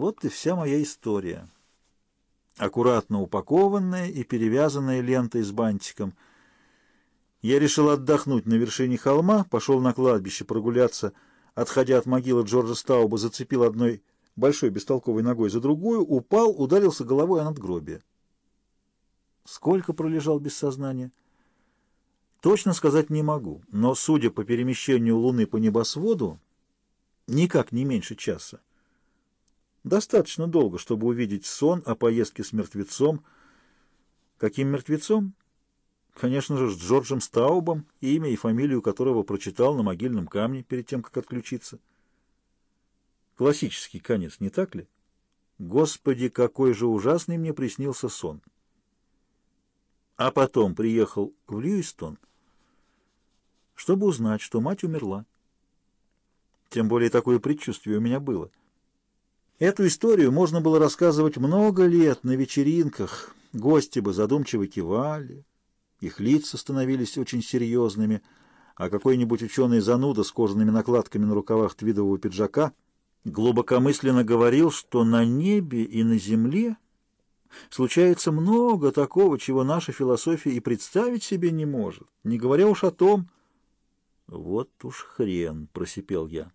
Вот и вся моя история. Аккуратно упакованная и перевязанная лентой с бантиком. Я решил отдохнуть на вершине холма, пошел на кладбище прогуляться, отходя от могилы Джорджа Стауба, зацепил одной большой бестолковой ногой за другую, упал, ударился головой о надгробие. Сколько пролежал без сознания? Точно сказать не могу, но, судя по перемещению Луны по небосводу, никак не меньше часа. Достаточно долго, чтобы увидеть сон о поездке с мертвецом. Каким мертвецом? Конечно же, с Джорджем Стаубом, имя и фамилию которого прочитал на могильном камне перед тем, как отключиться. Классический конец, не так ли? Господи, какой же ужасный мне приснился сон! А потом приехал в Льюистон, чтобы узнать, что мать умерла. Тем более такое предчувствие у меня было. Эту историю можно было рассказывать много лет на вечеринках. Гости бы задумчиво кивали, их лица становились очень серьезными, а какой-нибудь ученый зануда с кожаными накладками на рукавах твидового пиджака глубокомысленно говорил, что на небе и на земле Случается много такого, чего наша философия и представить себе не может, не говоря уж о том... Вот уж хрен, — просипел я.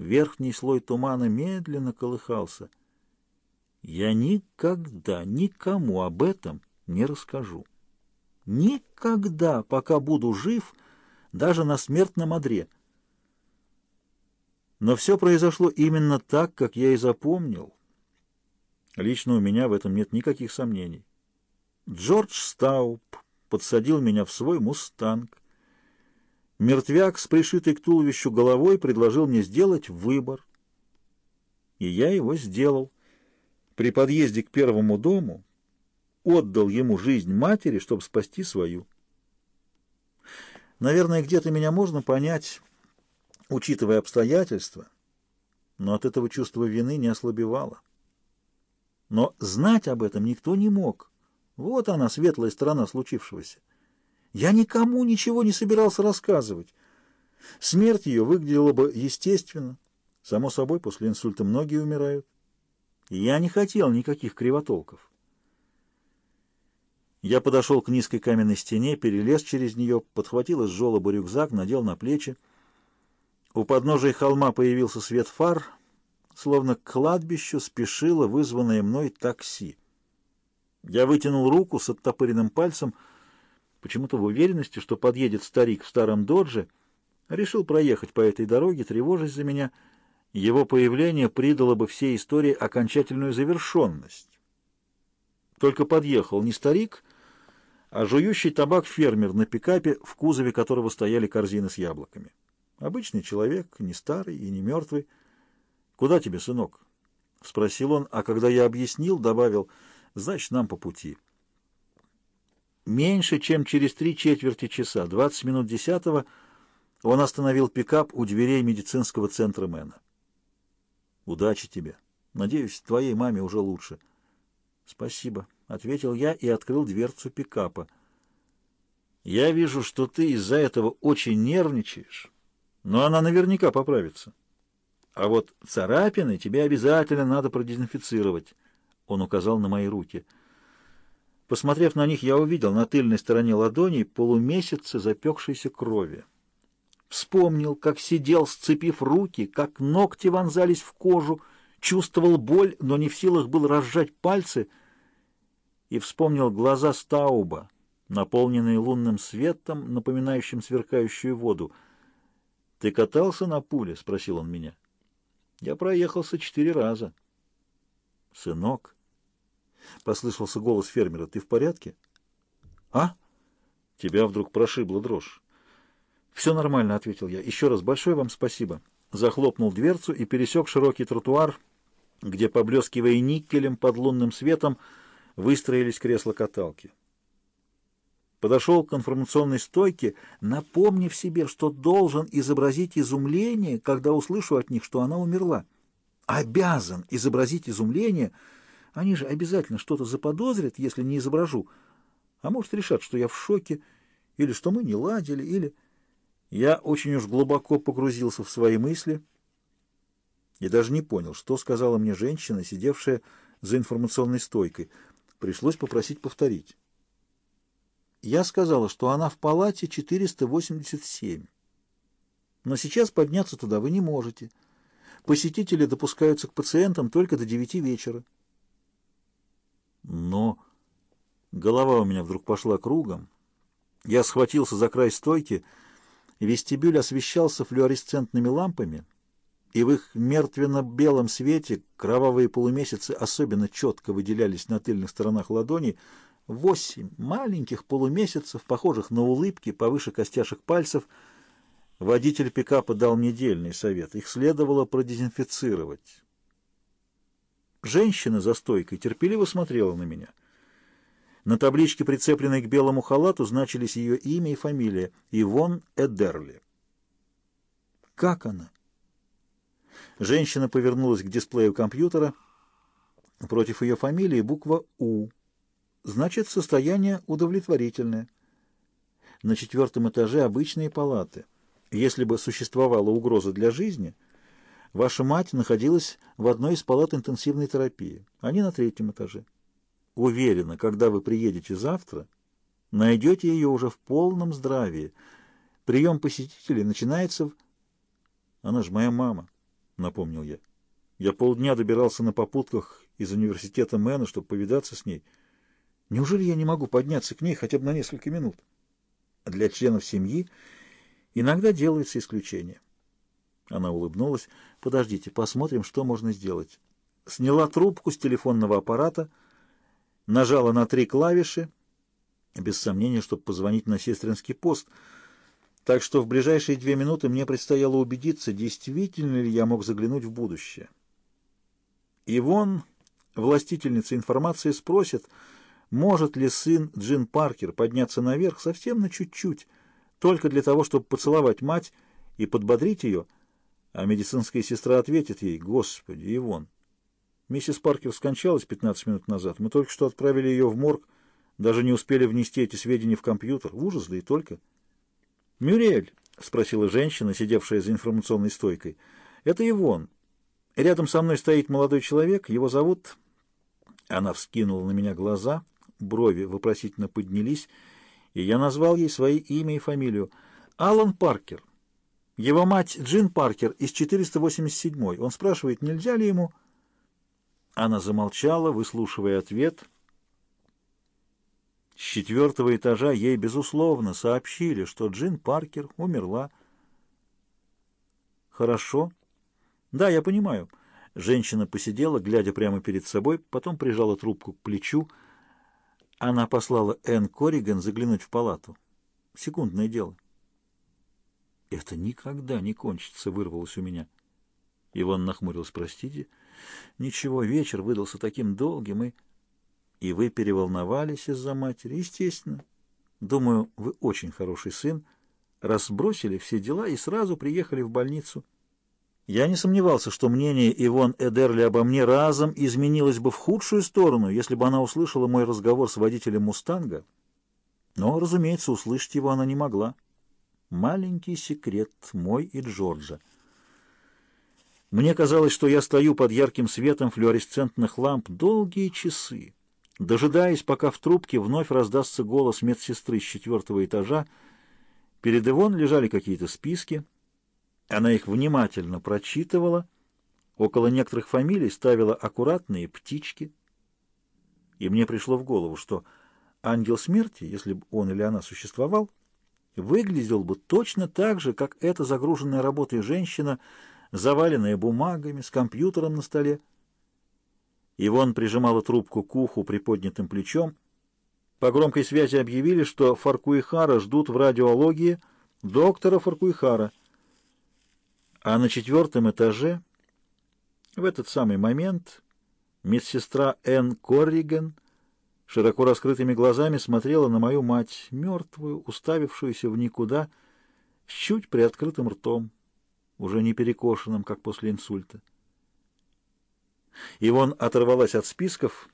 Верхний слой тумана медленно колыхался. Я никогда никому об этом не расскажу. Никогда, пока буду жив, даже на смертном одре. Но все произошло именно так, как я и запомнил. Лично у меня в этом нет никаких сомнений. Джордж Стауп подсадил меня в свой «Мустанг». Мертвяк с пришитой к туловищу головой предложил мне сделать выбор. И я его сделал. При подъезде к первому дому отдал ему жизнь матери, чтобы спасти свою. Наверное, где-то меня можно понять, учитывая обстоятельства, но от этого чувство вины не ослабевало. Но знать об этом никто не мог. Вот она, светлая сторона случившегося. Я никому ничего не собирался рассказывать. Смерть ее выглядела бы естественно. Само собой, после инсульта многие умирают. я не хотел никаких кривотолков. Я подошел к низкой каменной стене, перелез через нее, подхватил из жёлоба рюкзак, надел на плечи. У подножия холма появился свет фар — словно к кладбищу спешило вызванное мной такси. Я вытянул руку с оттопыренным пальцем, почему-то в уверенности, что подъедет старик в старом додже, решил проехать по этой дороге, тревожась за меня. Его появление придало бы всей истории окончательную завершенность. Только подъехал не старик, а жующий табак фермер на пикапе, в кузове которого стояли корзины с яблоками. Обычный человек, не старый и не мертвый, «Куда тебе, сынок?» — спросил он, а когда я объяснил, добавил, «Значит, нам по пути». Меньше, чем через три четверти часа, 20 минут десятого, он остановил пикап у дверей медицинского центра Мэна. «Удачи тебе. Надеюсь, твоей маме уже лучше». «Спасибо», — ответил я и открыл дверцу пикапа. «Я вижу, что ты из-за этого очень нервничаешь, но она наверняка поправится». А вот царапины тебе обязательно надо продезинфицировать. Он указал на мои руки. Посмотрев на них, я увидел на тыльной стороне ладони полумесяца запекшейся крови. Вспомнил, как сидел, сцепив руки, как ногти вонзались в кожу, чувствовал боль, но не в силах был разжать пальцы, и вспомнил глаза Стауба, наполненные лунным светом, напоминающим сверкающую воду. «Ты катался на пуле?» — спросил он меня. Я проехался четыре раза. Сынок, послышался голос фермера, ты в порядке? А? Тебя вдруг прошибла дрожь. Все нормально, ответил я. Еще раз большое вам спасибо. Захлопнул дверцу и пересек широкий тротуар, где, поблескивая никелем под лунным светом, выстроились кресла-каталки подошел к информационной стойке, напомнив себе, что должен изобразить изумление, когда услышу от них, что она умерла. Обязан изобразить изумление. Они же обязательно что-то заподозрят, если не изображу. А может, решат, что я в шоке, или что мы не ладили, или... Я очень уж глубоко погрузился в свои мысли и даже не понял, что сказала мне женщина, сидевшая за информационной стойкой. Пришлось попросить повторить. Я сказала, что она в палате 487. Но сейчас подняться туда вы не можете. Посетители допускаются к пациентам только до девяти вечера. Но голова у меня вдруг пошла кругом. Я схватился за край стойки. Вестибюль освещался флуоресцентными лампами, и в их мертвенно-белом свете кровавые полумесяцы особенно четко выделялись на тыльных сторонах ладони. Восемь маленьких полумесяцев, похожих на улыбки повыше костяшек пальцев — Водитель пикапа дал мне дельный совет. Их следовало продезинфицировать. Женщина за стойкой терпеливо смотрела на меня. На табличке, прицепленной к белому халату, значились ее имя и фамилия — Ивон Эдерли. «Как она?» Женщина повернулась к дисплею компьютера. Против ее фамилии буква «У». Значит, состояние удовлетворительное. На четвертом этаже обычные палаты — если бы существовала угроза для жизни, ваша мать находилась в одной из палат интенсивной терапии, они на третьем этаже. Уверена, когда вы приедете завтра, найдете ее уже в полном здравии. Прием посетителей начинается в... Она же моя мама, напомнил я. Я полдня добирался на попутках из университета Мэна, чтобы повидаться с ней. Неужели я не могу подняться к ней хотя бы на несколько минут? Для членов семьи Иногда делаются исключения. Она улыбнулась. «Подождите, посмотрим, что можно сделать». Сняла трубку с телефонного аппарата, нажала на три клавиши, без сомнения, чтобы позвонить на сестринский пост. Так что в ближайшие две минуты мне предстояло убедиться, действительно ли я мог заглянуть в будущее. Ивон, властительница информации, спросит, может ли сын Джин Паркер подняться наверх совсем на чуть-чуть, только для того, чтобы поцеловать мать и подбодрить ее, а медицинская сестра ответит ей, «Господи, Ивон, миссис Паркер скончалась 15 минут назад, мы только что отправили ее в морг, даже не успели внести эти сведения в компьютер. Ужас, да и только». «Мюрель», — спросила женщина, сидевшая за информационной стойкой, — «это Ивон. Рядом со мной стоит молодой человек, его зовут...» Она вскинула на меня глаза, брови вопросительно поднялись, — и я назвал ей свои имя и фамилию. Алан Паркер. Его мать Джин Паркер из 487-й. Он спрашивает, нельзя ли ему... Она замолчала, выслушивая ответ. С четвертого этажа ей, безусловно, сообщили, что Джин Паркер умерла. «Хорошо. Да, я понимаю». Женщина посидела, глядя прямо перед собой, потом прижала трубку к плечу, она послала Энн Корриган заглянуть в палату. Секундное дело. «Это никогда не кончится», — вырвалось у меня. Иван нахмурился. «Простите?» «Ничего, вечер выдался таким долгим, и...» «И вы переволновались из-за матери?» «Естественно. Думаю, вы очень хороший сын, разбросили все дела и сразу приехали в больницу». Я не сомневался, что мнение Ивон Эдерли обо мне разом изменилось бы в худшую сторону, если бы она услышала мой разговор с водителем «Мустанга». Но, разумеется, услышать его она не могла. Маленький секрет мой и Джорджа. Мне казалось, что я стою под ярким светом флуоресцентных ламп долгие часы, дожидаясь, пока в трубке вновь раздастся голос медсестры с четвертого этажа. Перед Ивон лежали какие-то списки — она их внимательно прочитывала, около некоторых фамилий ставила аккуратные птички. И мне пришло в голову, что ангел смерти, если бы он или она существовал, выглядел бы точно так же, как эта загруженная работой женщина, заваленная бумагами, с компьютером на столе. Ивон прижимала трубку к уху приподнятым плечом. По громкой связи объявили, что Фаркуихара ждут в радиологии доктора Фаркуихара — а на четвертом этаже в этот самый момент медсестра Энн Корриген широко раскрытыми глазами смотрела на мою мать, мертвую, уставившуюся в никуда, с чуть приоткрытым ртом, уже не перекошенным, как после инсульта. Ивон оторвалась от списков,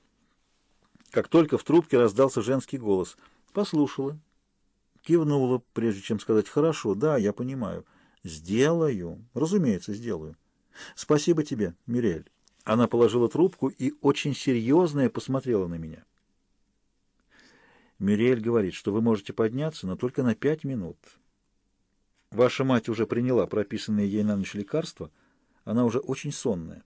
как только в трубке раздался женский голос. Послушала, кивнула, прежде чем сказать «хорошо, да, я понимаю». «Сделаю. Разумеется, сделаю». Спасибо тебе, Мюрель. Она положила трубку и очень серьезная посмотрела на меня. Мюрель говорит, что вы можете подняться, но только на пять минут. Ваша мать уже приняла прописанные ей на ночь лекарства. Она уже очень сонная.